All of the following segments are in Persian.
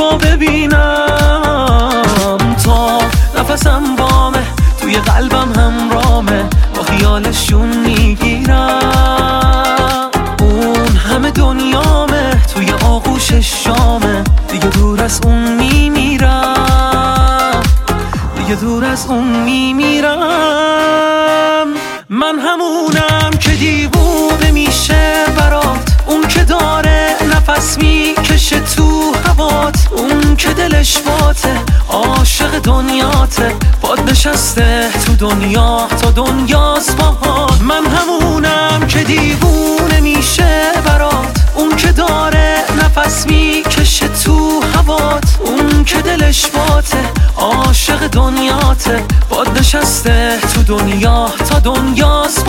زیبا ببینم. تا نفسم بامه توی قلبم هم رامه با خیالشون می‌گیرم. اون همه دنیامه توی آغوش شامه. دیگه دور از اون میمیرم. دیگه دور از اون میمیرم. من همونم که دیوونه میشه برات باته عاشق دنیاته باد نشسته تو دنیا تا دنیاست باهات من همونم که دیوونه میشه برات. اون که داره نفس می‌کشه تو هوات. اون که دلش باته عاشق دنیاته باد نشسته تو دنیا تا دنیاست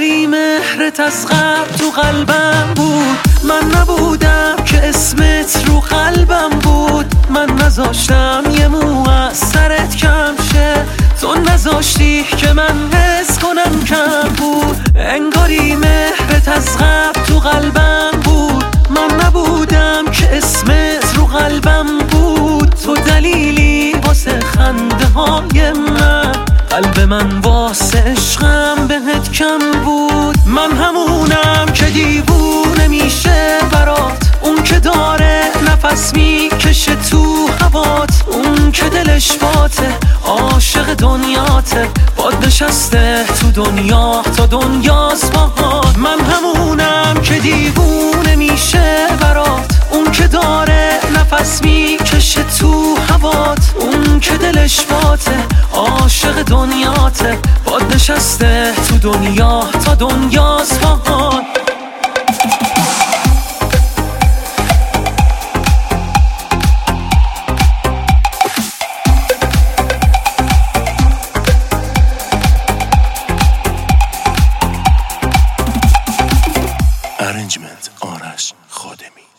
مهرت از قبل تو قلبم بود. من نبودم که اسمت رو قلبم بود. من نذاشتم یه مو از سرت کم شه. تو نذاشتی که من قلب من واسه عشقم بهت کم بود. من همونم که دیوونه میشه برات. اون که داره نفس می‌کشه تو هوات. اون که دلش باته عاشق دنیاته. باد نشسته تو دنیا تا دنیاست باهات من همونم که دیوونه میشه برات. اون که داره نفس می‌کشه تو هوات. اون که دلش باته عاشق دنیاته باد نشسته تو دنیا تا دنیاست باهات ارنجمنت آرش خادمی.